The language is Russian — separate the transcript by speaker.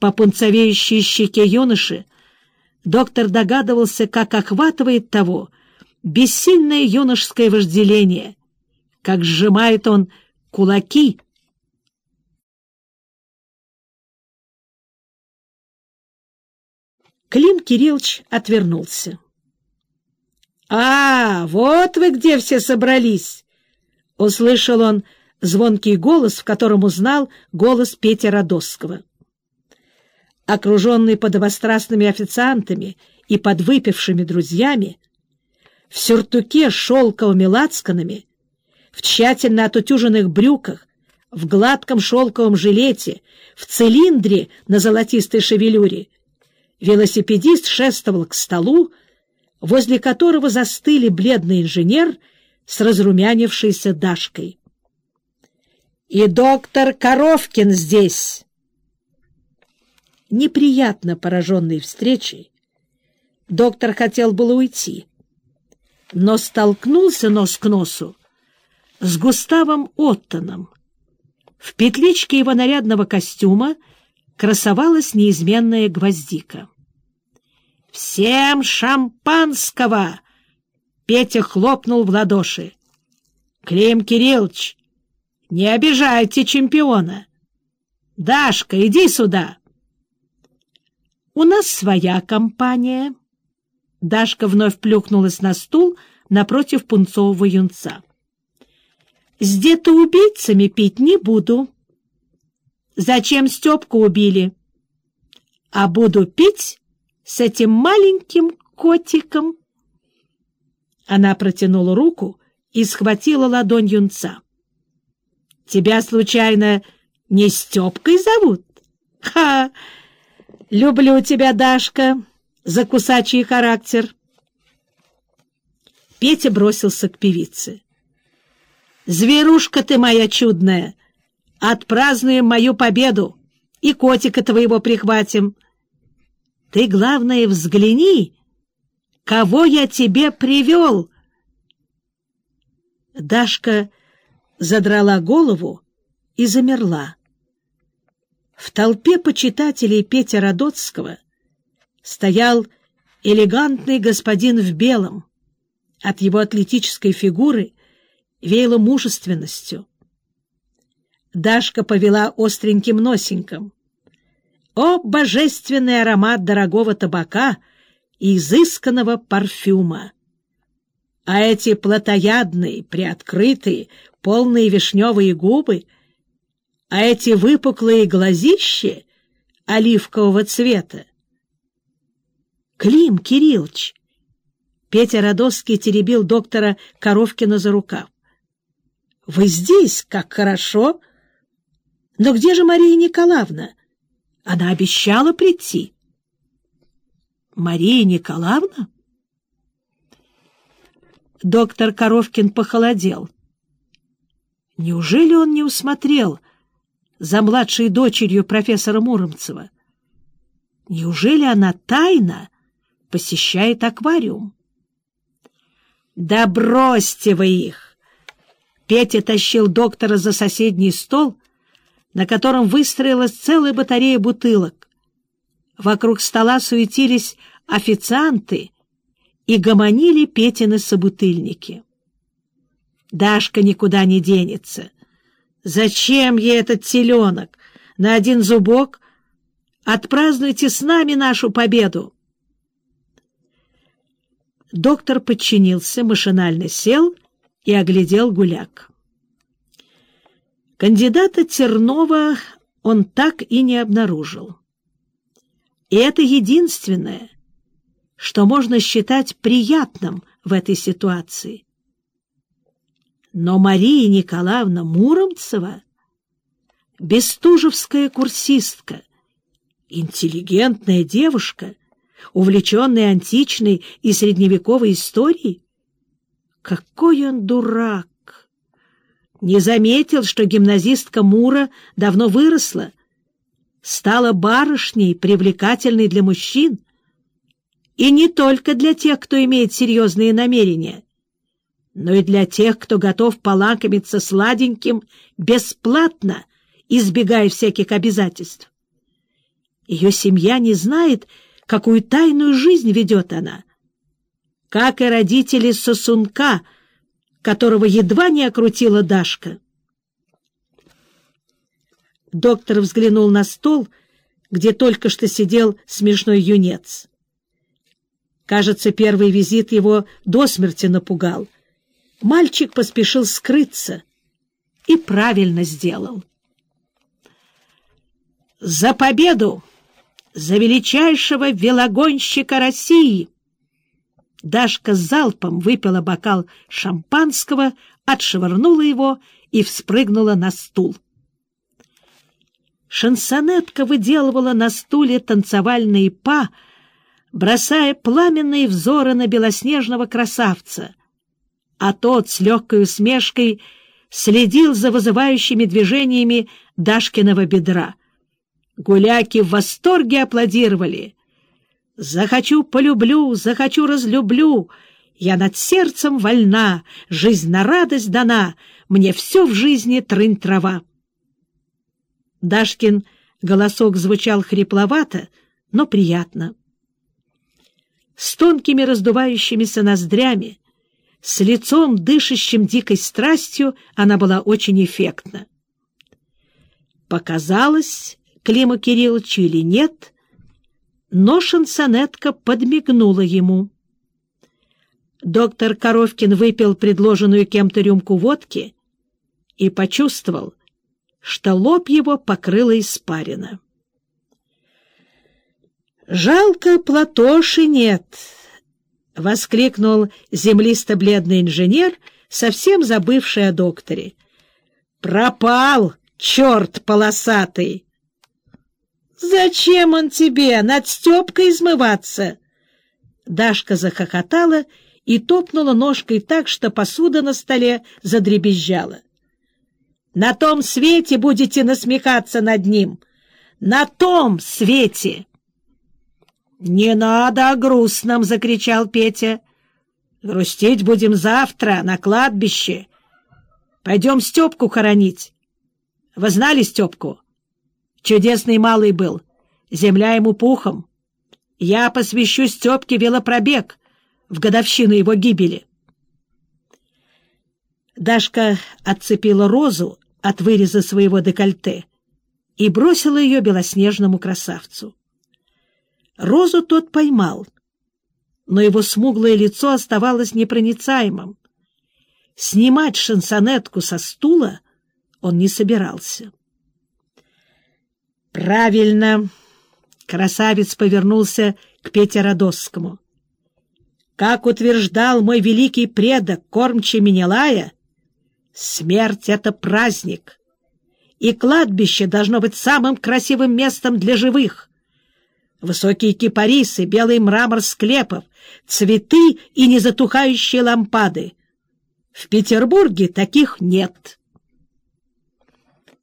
Speaker 1: По пунцовеющей щеке юноши доктор догадывался, как охватывает того бессильное юношеское вожделение, как сжимает он кулаки. Клим Кириллович отвернулся. — А, вот вы где все собрались! — услышал он звонкий голос, в котором узнал голос Петя Радосского. Окруженный подобострастными официантами и подвыпившими друзьями, в сюртуке с шелковыми лацканами, в тщательно отутюженных брюках, в гладком шелковом жилете, в цилиндре на золотистой шевелюре, велосипедист шествовал к столу, возле которого застыли бледный инженер с разрумянившейся Дашкой. «И доктор Коровкин здесь!» Неприятно пораженный встречей, доктор хотел было уйти, но столкнулся нос к носу с Густавом Оттоном. В петличке его нарядного костюма красовалась неизменная гвоздика. «Всем шампанского!» Петя хлопнул в ладоши. «Клим Кириллович, не обижайте чемпиона! Дашка, иди сюда!» «У нас своя компания». Дашка вновь плюхнулась на стул напротив пунцового юнца. «С детоубийцами пить не буду. Зачем Степку убили? А буду пить с этим маленьким котиком. Она протянула руку и схватила ладонь юнца. — Тебя, случайно, не Степкой зовут? — Ха! Люблю тебя, Дашка, за кусачий характер. Петя бросился к певице. — Зверушка ты моя чудная! Отпразднуем мою победу и котика твоего прихватим. Ты, главное, взгляни, кого я тебе привел. Дашка задрала голову и замерла. В толпе почитателей Петя Радоцкого стоял элегантный господин в белом. От его атлетической фигуры веяло мужественностью. Дашка повела остреньким носеньком. О, божественный аромат дорогого табака и изысканного парфюма! А эти плотоядные, приоткрытые, полные вишневые губы, а эти выпуклые глазища оливкового цвета. Клим Кириллович! Петя Радовский теребил доктора Коровкина за рукав. — Вы здесь? Как хорошо! Но где же Мария Николаевна? Она обещала прийти. Мария Николаевна? Доктор Коровкин похолодел. Неужели он не усмотрел за младшей дочерью профессора Муромцева? Неужели она тайно посещает аквариум? «Да бросьте вы их!» Петя тащил доктора за соседний стол на котором выстроилась целая батарея бутылок. Вокруг стола суетились официанты и гомонили Петины собутыльники. Дашка никуда не денется. Зачем ей этот теленок? На один зубок? Отпразднуйте с нами нашу победу. Доктор подчинился, машинально сел и оглядел гуляк. Кандидата Тернова он так и не обнаружил. И это единственное, что можно считать приятным в этой ситуации. Но Мария Николаевна Муромцева, бестужевская курсистка, интеллигентная девушка, увлеченная античной и средневековой историей, какой он дурак! не заметил, что гимназистка Мура давно выросла, стала барышней, привлекательной для мужчин, и не только для тех, кто имеет серьезные намерения, но и для тех, кто готов полакомиться сладеньким бесплатно, избегая всяких обязательств. Ее семья не знает, какую тайную жизнь ведет она. Как и родители сосунка, которого едва не окрутила Дашка. Доктор взглянул на стол, где только что сидел смешной юнец. Кажется, первый визит его до смерти напугал. Мальчик поспешил скрыться и правильно сделал. «За победу! За величайшего велогонщика России!» Дашка залпом выпила бокал шампанского, отшвырнула его и вспрыгнула на стул. Шансонетка выделывала на стуле танцевальные па, бросая пламенные взоры на белоснежного красавца, а тот с легкой усмешкой следил за вызывающими движениями Дашкиного бедра. Гуляки в восторге аплодировали. «Захочу — полюблю, захочу — разлюблю. Я над сердцем вольна, жизнь на радость дана, мне все в жизни трынь-трава». Дашкин голосок звучал хрипловато, но приятно. С тонкими раздувающимися ноздрями, с лицом, дышащим дикой страстью, она была очень эффектна. Показалось Клима Кирилловичу или нет, но шансонетка подмигнула ему. Доктор Коровкин выпил предложенную кем-то рюмку водки и почувствовал, что лоб его покрыло испарина. «Жалко, Платоши нет!» — воскликнул землисто-бледный инженер, совсем забывший о докторе. «Пропал, черт полосатый!» «Зачем он тебе? Над Степкой измываться?» Дашка захохотала и топнула ножкой так, что посуда на столе задребезжала. На том свете будете насмехаться над ним. На том свете! — Не надо о грустном! — закричал Петя. — Грустить будем завтра на кладбище. Пойдем Степку хоронить. Вы знали Степку? Чудесный малый был. Земля ему пухом. Я посвящу Степке велопробег в годовщину его гибели. Дашка отцепила розу от выреза своего декольте и бросила ее белоснежному красавцу. Розу тот поймал, но его смуглое лицо оставалось непроницаемым. Снимать шансонетку со стула он не собирался. «Правильно!» — красавец повернулся к Пете Радосскому. «Как утверждал мой великий предок Кормчий Менелая, Смерть — это праздник, и кладбище должно быть самым красивым местом для живых. Высокие кипарисы, белый мрамор склепов, цветы и незатухающие лампады. В Петербурге таких нет.